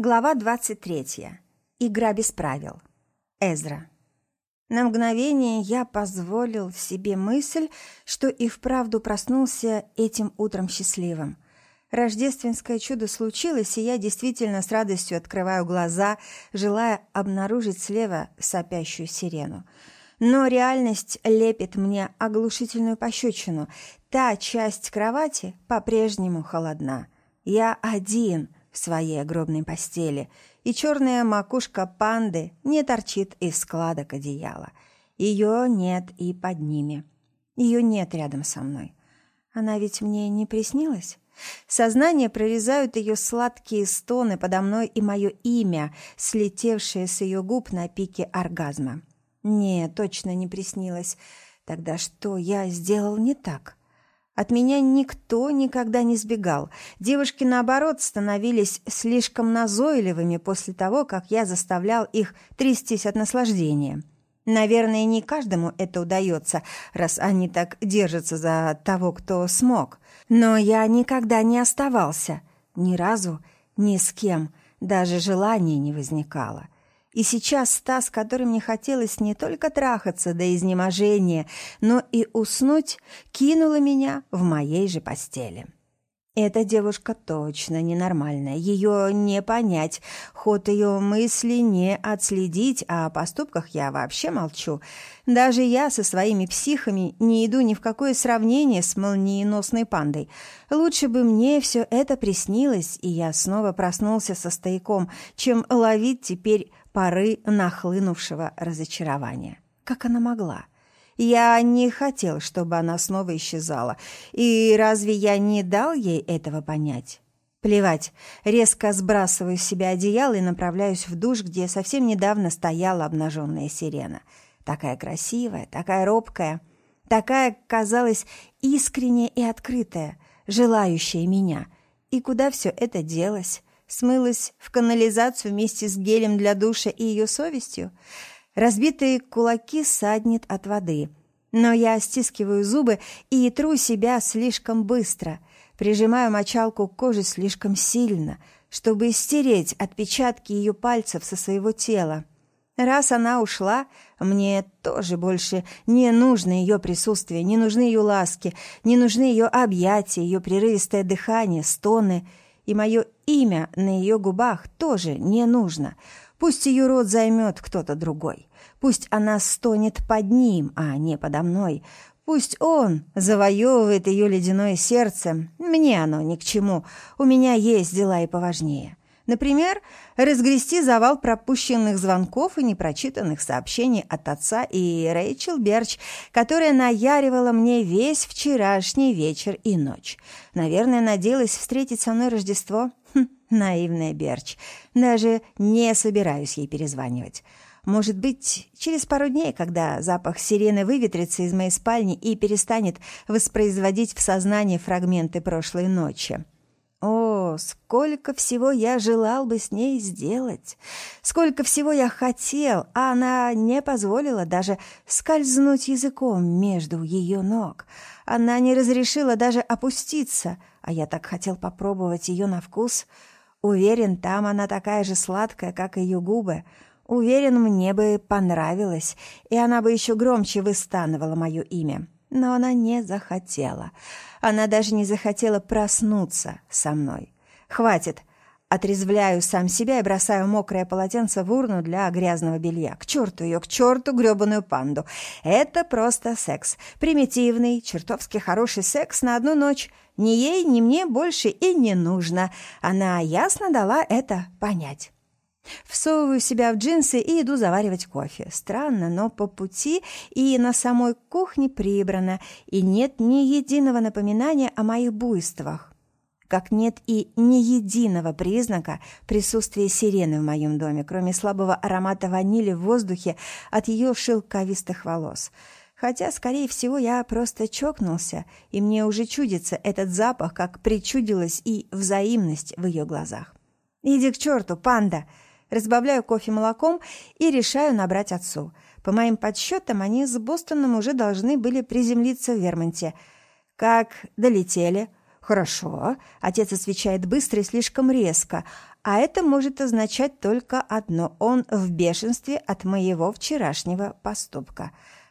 Глава 23. Игра без правил. Эзра. На мгновение я позволил себе мысль, что и вправду проснулся этим утром счастливым. Рождественское чудо случилось, и я действительно с радостью открываю глаза, желая обнаружить слева сопящую сирену. Но реальность лепит мне оглушительную пощечину. Та часть кровати по-прежнему холодна. Я один — в своей огромной постели, и черная макушка панды не торчит из складок одеяла. Ее нет и под ними. Ее нет рядом со мной. Она ведь мне не приснилась? Сознание прорезают ее сладкие стоны подо мной и мое имя, слетевшее с ее губ на пике оргазма. Не, точно не приснилось. Тогда что я сделал не так? От меня никто никогда не сбегал. Девушки, наоборот, становились слишком назойливыми после того, как я заставлял их трястись от наслаждения. Наверное, не каждому это удается, раз они так держатся за того, кто смог. Но я никогда не оставался. Ни разу, ни с кем. Даже желания не возникало. И сейчас та, с которой мне хотелось не только трахаться до изнеможения, но и уснуть, кинула меня в моей же постели. Эта девушка точно ненормальная, ее не понять, ход ее мысли не отследить, а о поступках я вообще молчу. Даже я со своими психами не иду ни в какое сравнение с молниеносной пандой. Лучше бы мне все это приснилось, и я снова проснулся со стояком, чем ловить теперь поры нахлынувшего разочарования. Как она могла? Я не хотел, чтобы она снова исчезала. И разве я не дал ей этого понять? Плевать. Резко сбрасываю с себя одеяло и направляюсь в душ, где совсем недавно стояла обнаженная сирена. Такая красивая, такая робкая, такая, казалось, искренняя и открытая, желающая меня. И куда все это делось? Смылась в канализацию вместе с гелем для душа и ее совестью. Разбитые кулаки саднет от воды. Но я стискиваю зубы и тру себя слишком быстро, прижимаю мочалку к коже слишком сильно, чтобы стереть отпечатки ее пальцев со своего тела. Раз она ушла, мне тоже больше не нужно ее присутствие, не нужны ее ласки, не нужны ее объятия, ее прерывистое дыхание, стоны — и мое имя на ее губах тоже не нужно. Пусть ее рот займет кто-то другой. Пусть она стонет под ним, а не подо мной. Пусть он завоевывает ее ледяное сердце. Мне оно ни к чему. У меня есть дела и поважнее. Например, разгрести завал пропущенных звонков и непрочитанных сообщений от отца и Рэйчел Берч, которая наяривала мне весь вчерашний вечер и ночь. Наверное, надеялась встретить со мной Рождество. Хм, наивная Берч. Даже не собираюсь ей перезванивать. Может быть, через пару дней, когда запах сирены выветрится из моей спальни и перестанет воспроизводить в сознании фрагменты прошлой ночи. О, сколько всего я желал бы с ней сделать! Сколько всего я хотел, а она не позволила даже скользнуть языком между ее ног. Она не разрешила даже опуститься, а я так хотел попробовать ее на вкус. Уверен, там она такая же сладкая, как ее губы. Уверен, мне бы понравилось, и она бы еще громче выстанывала мое имя. Но она не захотела. Она даже не захотела проснуться со мной. «Хватит!» Отрезвляю сам себя и бросаю мокрое полотенце в урну для грязного белья. К черту ее, к черту гребаную панду. Это просто секс. Примитивный, чертовски хороший секс на одну ночь. Ни ей, ни мне больше и не нужно. Она ясно дала это понять. Всовываю себя в джинсы и иду заваривать кофе. Странно, но по пути и на самой кухне прибрано, и нет ни единого напоминания о моих буйствах. Как нет и ни единого признака присутствия сирены в моем доме, кроме слабого аромата ванили в воздухе от ее шелковистых волос. Хотя, скорее всего, я просто чокнулся, и мне уже чудится этот запах, как причудилась и взаимность в ее глазах. «Иди к черту, панда!» Разбавляю кофе молоком и решаю набрать отцу. По моим подсчетам, они с Бостоном уже должны были приземлиться в Вермонте. «Как долетели?» «Хорошо», — отец отвечает быстро и слишком резко, А это может означать только одно – он в бешенстве от моего вчерашнего поступка,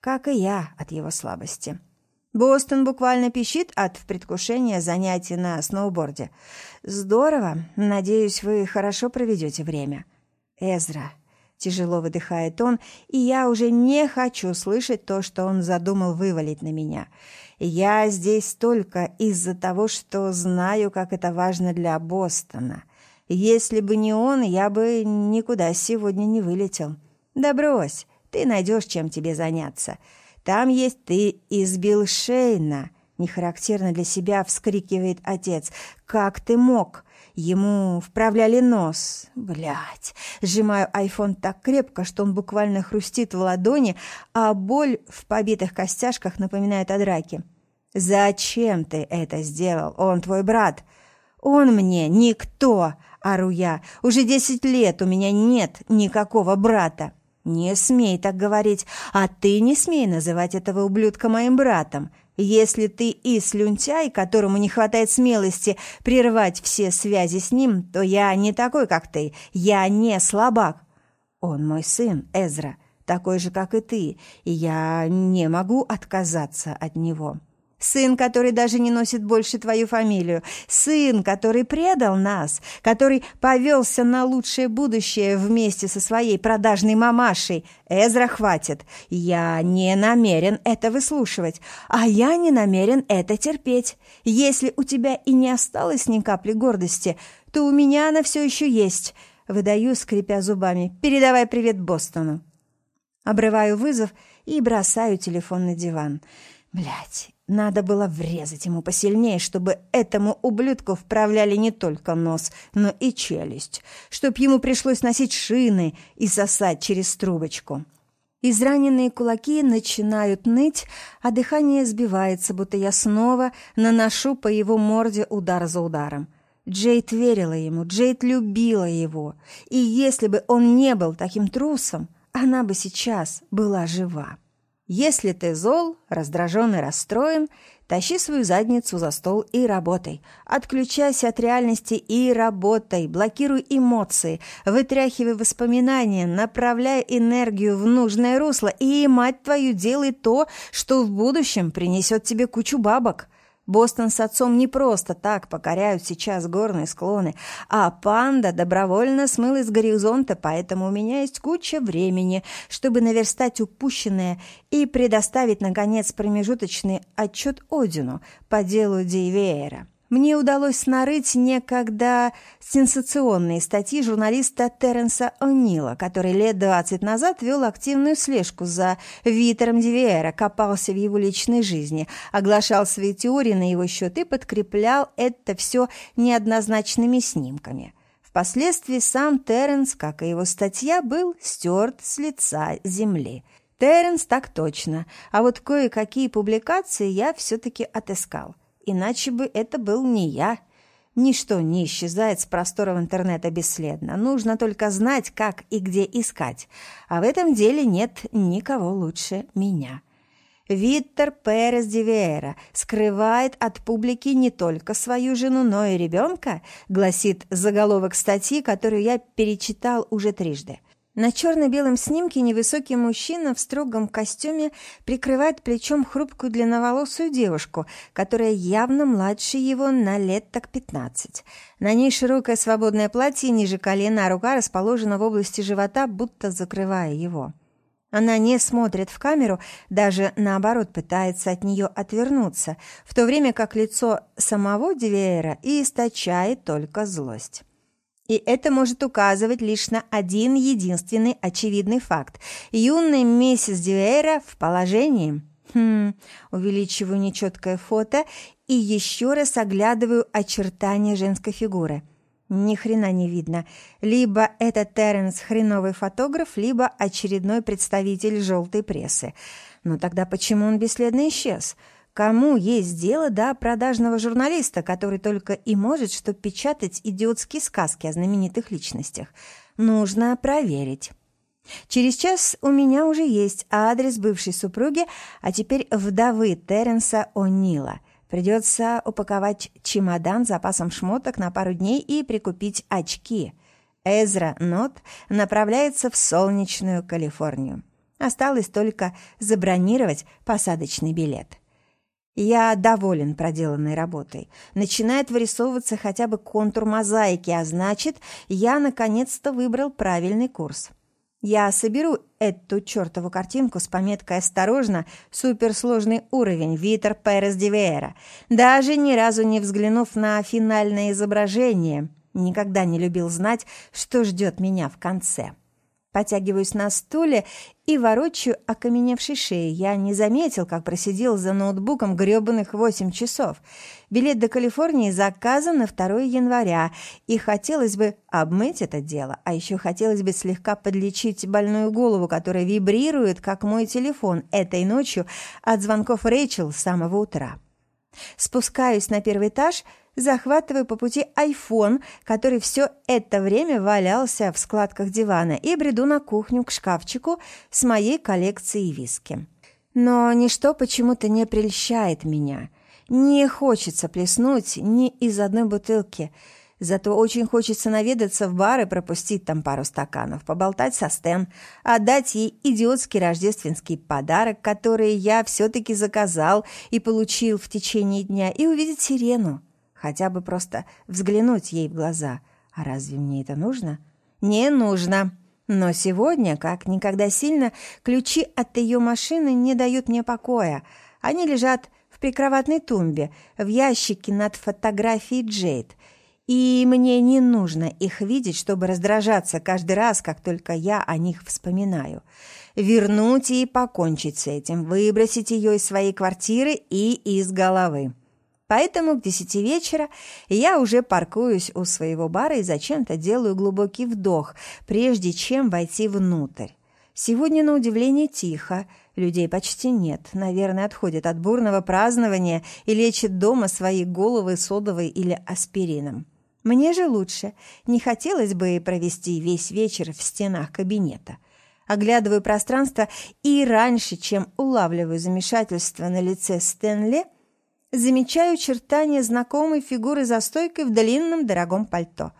как и я от его слабости. Бостон буквально пищит от предвкушения занятий на сноуборде. Здорово. Надеюсь, вы хорошо проведете время. Эзра. Тяжело выдыхает он, и я уже не хочу слышать то, что он задумал вывалить на меня. Я здесь только из-за того, что знаю, как это важно для Бостона. Если бы не он, я бы никуда сегодня не вылетел. Да брось, ты найдешь, чем тебе заняться. Там есть ты избил Шейна. Нехарактерно для себя вскрикивает отец. Как ты мог? Ему вправляли нос. Блять. Сжимаю айфон так крепко, что он буквально хрустит в ладони, а боль в побитых костяшках напоминает о драке. «Зачем ты это сделал? Он твой брат». «Он мне никто!» – ору я. «Уже десять лет у меня нет никакого брата». «Не смей так говорить, а ты не смей называть этого ублюдка моим братом. Если ты и слюнтяй, которому не хватает смелости прервать все связи с ним, то я не такой, как ты, я не слабак. Он мой сын, Эзра, такой же, как и ты, и я не могу отказаться от него». Сын, который даже не носит больше твою фамилию. Сын, который предал нас, который повелся на лучшее будущее вместе со своей продажной мамашей. Эзра, хватит. Я не намерен это выслушивать, а я не намерен это терпеть. Если у тебя и не осталось ни капли гордости, то у меня она все еще есть. Выдаю, скрипя зубами. Передавай привет Бостону. Обрываю вызов и бросаю телефон на диван. Блять, надо было врезать ему посильнее, чтобы этому ублюдку вправляли не только нос, но и челюсть, чтоб ему пришлось носить шины и сосать через трубочку. Израненные кулаки начинают ныть, а дыхание сбивается, будто я снова наношу по его морде удар за ударом. Джейд верила ему, Джейд любила его, и если бы он не был таким трусом, она бы сейчас была жива. Если ты зол, раздражен и расстроен, тащи свою задницу за стол и работай. Отключайся от реальности и работай. Блокируй эмоции, вытряхивай воспоминания, направляй энергию в нужное русло и, мать твою, делай то, что в будущем принесет тебе кучу бабок. Бостон с отцом не просто так покоряют сейчас горные склоны, а панда добровольно смылась с горизонта, поэтому у меня есть куча времени, чтобы наверстать упущенное и предоставить, наконец, промежуточный отчет Одину по делу Дивеера. Мне удалось нарыть некогда сенсационные статьи журналиста Терренса О'Нила, который лет двадцать назад вел активную слежку за Витером Дивиэра, копался в его личной жизни, оглашал свои теории на его счет и подкреплял это все неоднозначными снимками. Впоследствии сам Терренс, как и его статья, был стерт с лица земли. Терренс так точно, а вот кое-какие публикации я все-таки отыскал – иначе бы это был не я. Ничто не исчезает с просторов интернета бесследно. Нужно только знать, как и где искать. А в этом деле нет никого лучше меня. Виттер Перес Дивеера скрывает от публики не только свою жену, но и ребенка, гласит заголовок статьи, которую я перечитал уже трижды. На черно-белом снимке невысокий мужчина в строгом костюме прикрывает плечом хрупкую длинноволосую девушку, которая явно младше его на лет так пятнадцать. На ней широкое свободное платье ниже колена, а рука расположена в области живота, будто закрывая его. Она не смотрит в камеру, даже наоборот пытается от нее отвернуться, в то время как лицо самого Дивеера источает только злость. И это может указывать лишь на один единственный очевидный факт. Юная миссис Дюэра в положении. Хм, увеличиваю нечеткое фото и еще раз оглядываю очертания женской фигуры. Ни хрена не видно. Либо это Терренс хреновый фотограф, либо очередной представитель желтой прессы. Но тогда почему он бесследно исчез? Кому есть дело до продажного журналиста, который только и может что печатать идиотские сказки о знаменитых личностях? Нужно проверить. Через час у меня уже есть адрес бывшей супруги, а теперь вдовы Терренса О'Нила. Придется упаковать чемодан с запасом шмоток на пару дней и прикупить очки. Эзра Нот направляется в солнечную Калифорнию. Осталось только забронировать посадочный билет. Я доволен проделанной работой. Начинает вырисовываться хотя бы контур мозаики, а значит, я наконец-то выбрал правильный курс. Я соберу эту чертову картинку с пометкой «Осторожно! Суперсложный уровень! Витер Перес Дивеера», даже ни разу не взглянув на финальное изображение. Никогда не любил знать, что ждет меня в конце. Потягиваюсь на стуле и ворочаю окаменевшей шеей. Я не заметил, как просидел за ноутбуком грёбаных восемь часов. Билет до Калифорнии заказан на 2 января, и хотелось бы обмыть это дело, а еще хотелось бы слегка подлечить больную голову, которая вибрирует, как мой телефон, этой ночью от звонков Рэйчел с самого утра. Спускаюсь на первый этаж – захватываю по пути айфон, который все это время валялся в складках дивана, и бреду на кухню к шкафчику с моей коллекцией виски. Но ничто почему-то не прельщает меня. Не хочется плеснуть ни из одной бутылки. Зато очень хочется наведаться в бар и пропустить там пару стаканов, поболтать со Стэн, отдать ей идиотский рождественский подарок, который я все-таки заказал и получил в течение дня, и увидеть сирену. Хотя бы просто взглянуть ей в глаза. А разве мне это нужно? Не нужно. Но сегодня, как никогда сильно, ключи от ее машины не дают мне покоя. Они лежат в прикроватной тумбе, в ящике над фотографией Джейд. И мне не нужно их видеть, чтобы раздражаться каждый раз, как только я о них вспоминаю. Вернуть и покончить с этим, выбросить ее из своей квартиры и из головы. Поэтому к десяти вечера я уже паркуюсь у своего бара и зачем-то делаю глубокий вдох, прежде чем войти внутрь. Сегодня, на удивление, тихо. Людей почти нет. Наверное, отходят от бурного празднования и лечат дома свои головы содовой или аспирином. Мне же лучше. Не хотелось бы провести весь вечер в стенах кабинета. Оглядываю пространство и раньше, чем улавливаю замешательство на лице Стэнли – замечаю чертания знакомой фигуры за стойкой в длинном дорогом пальто.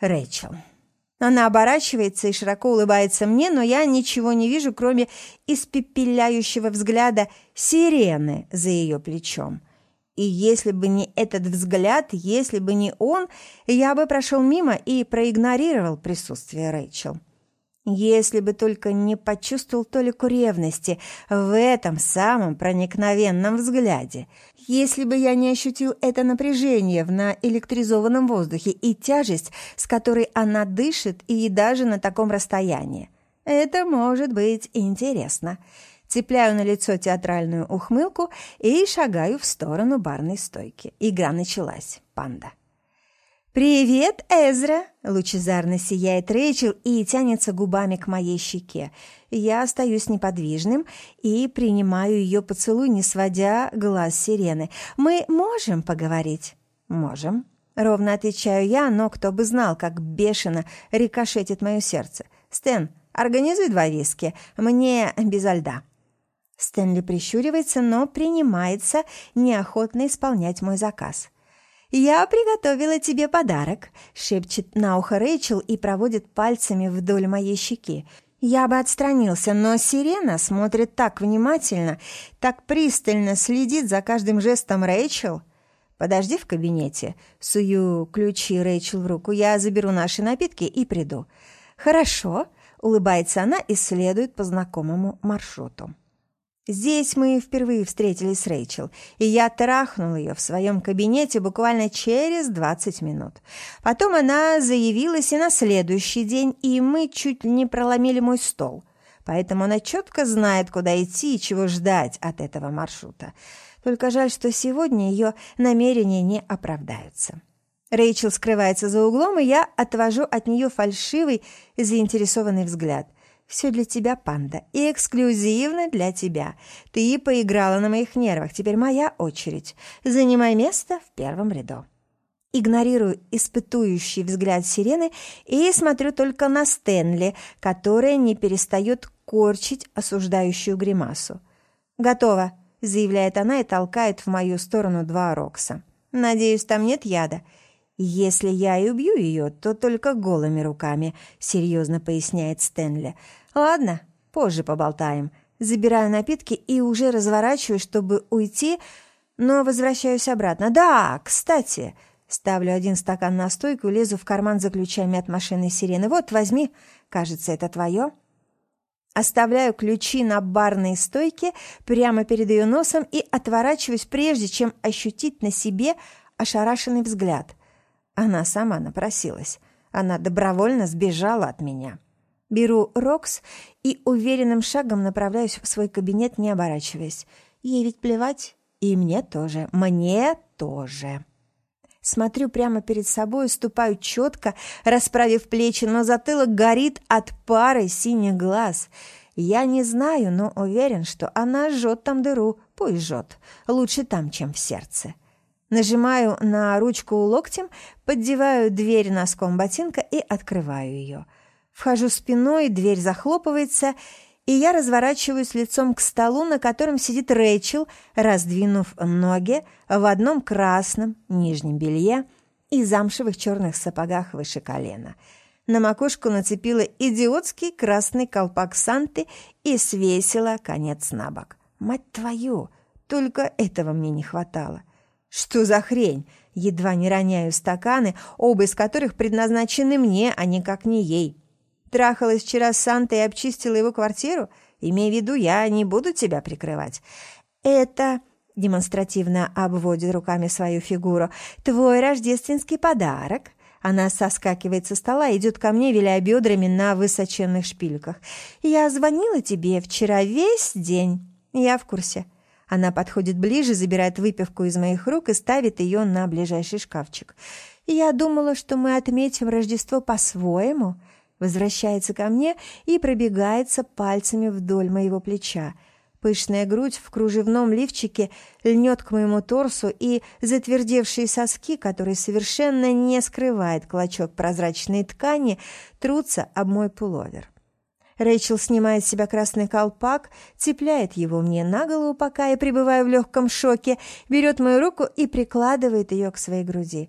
Рэйчел. Она оборачивается и широко улыбается мне, но я ничего не вижу, кроме испепеляющего взгляда сирены за ее плечом. И если бы не этот взгляд, если бы не он, я бы прошел мимо и проигнорировал присутствие Рэйчел. Если бы только не почувствовал толику ревности в этом самом проникновенном взгляде. Если бы я не ощутил это напряжение в наэлектризованном воздухе и тяжесть, с которой она дышит, и даже на таком расстоянии. Это может быть интересно. Цепляю на лицо театральную ухмылку и шагаю в сторону барной стойки. Игра началась. Панда. «Привет, Эзра!» – лучезарно сияет Рэйчел и тянется губами к моей щеке. Я остаюсь неподвижным и принимаю ее поцелуй, не сводя глаз сирены. «Мы можем поговорить?» «Можем», — ровно отвечаю я, но кто бы знал, как бешено рикошетит мое сердце. «Стэн, организуй два виски, мне безо льда». Стэнли прищуривается, но принимается неохотно исполнять мой заказ. «Я приготовила тебе подарок», — шепчет на ухо Рэйчел и проводит пальцами вдоль моей щеки. Я бы отстранился, но сирена смотрит так внимательно, так пристально следит за каждым жестом Рэйчел. «Подожди в кабинете», — сую ключи Рэйчел в руку, «я заберу наши напитки и приду». «Хорошо», — улыбается она и следует по знакомому маршруту. Здесь мы впервые встретились с Рэйчел, и я трахнул ее в своем кабинете буквально через 20 минут. Потом она заявилась и на следующий день, и мы чуть не проломили мой стол. Поэтому она четко знает, куда идти и чего ждать от этого маршрута. Только жаль, что сегодня ее намерения не оправдаются. Рэйчел скрывается за углом, и я отвожу от нее фальшивый, заинтересованный взгляд – все для тебя, панда, и эксклюзивно для тебя. Ты поиграла на моих нервах, теперь моя очередь. Занимай место в первом ряду. Игнорирую испытующий взгляд сирены и смотрю только на Стэнли, которая не перестает корчить осуждающую гримасу. «Готово», заявляет она и толкает в мою сторону два Рокса. «Надеюсь, там нет яда?» «Если я и убью ее, то только голыми руками», — серьезно поясняет Стэнли. «Ладно, позже поболтаем». Забираю напитки и уже разворачиваюсь, чтобы уйти, но возвращаюсь обратно. «Да, кстати...» Ставлю один стакан на стойку лезу в карман за ключами от машины сирены. «Вот, возьми. Кажется, это твое». Оставляю ключи на барной стойке прямо перед ее носом и отворачиваюсь, прежде чем ощутить на себе ошарашенный взгляд. Она сама напросилась. Она добровольно сбежала от меня. Беру Рокс и уверенным шагом направляюсь в свой кабинет, не оборачиваясь. Ей ведь плевать, и мне тоже. Мне тоже. Смотрю прямо перед собой, ступаю четко, расправив плечи, но затылок горит от пары синих глаз. Я не знаю, но уверен, что она жжет там дыру. Пусть жжет. Лучше там, чем в сердце. Нажимаю на ручку локтем, поддеваю дверь носком ботинка и открываю ее. Вхожу спиной, дверь захлопывается, и я разворачиваюсь лицом к столу, на котором сидит Рэйчел, раздвинув ноги в одном красном нижнем белье и замшевых черных сапогах выше колена. На макушку нацепила идиотский красный колпак Санты и свесила конец на бок. «Мать твою! Только этого мне не хватало!» «Что за хрень?» Едва не роняю стаканы, оба из которых предназначены мне, а никак не ей. Трахалась вчера с Сантой и обчистила его квартиру? Имей в виду, я не буду тебя прикрывать. Это демонстративно обводит руками свою фигуру. «Твой рождественский подарок!» Она соскакивает со стола и идет ко мне, виляя бедрами на высоченных шпильках. «Я звонила тебе вчера весь день. Я в курсе». Она подходит ближе, забирает выпивку из моих рук и ставит ее на ближайший шкафчик. «Я думала, что мы отметим Рождество по-своему», возвращается ко мне и пробегается пальцами вдоль моего плеча. Пышная грудь в кружевном лифчике льнет к моему торсу, и затвердевшие соски, которые совершенно не скрывает клочок прозрачной ткани, трутся об мой пуловер. Рэйчел снимает с себя красный колпак, цепляет его мне на голову, пока я пребываю в легком шоке, берет мою руку и прикладывает ее к своей груди.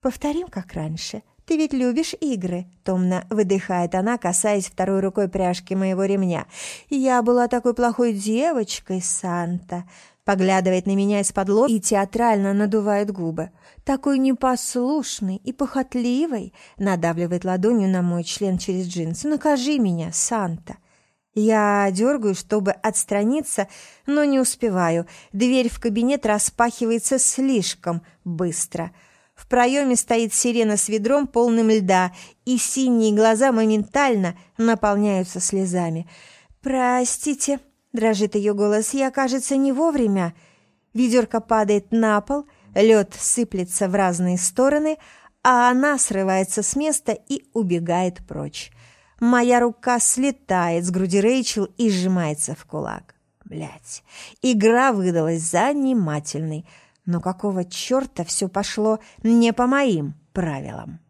«Повторим, как раньше», «Ты ведь любишь игры?» — томно выдыхает она, касаясь второй рукой пряжки моего ремня. «Я была такой плохой девочкой, Санта!» Поглядывает на меня из-под лоб и театрально надувает губы. «Такой непослушный и похотливый!» Надавливает ладонью на мой член через джинсы. «Накажи меня, Санта!» Я дергаю, чтобы отстраниться, но не успеваю. Дверь в кабинет распахивается слишком быстро — в проеме стоит сирена с ведром, полным льда, и синие глаза моментально наполняются слезами. «Простите», — дрожит ее голос, — «я, кажется, не вовремя». Ведерко падает на пол, лед сыплется в разные стороны, а она срывается с места и убегает прочь. Моя рука слетает с груди Рэйчел и сжимается в кулак. Блять, игра выдалась занимательной — но какого черта все пошло не по моим правилам?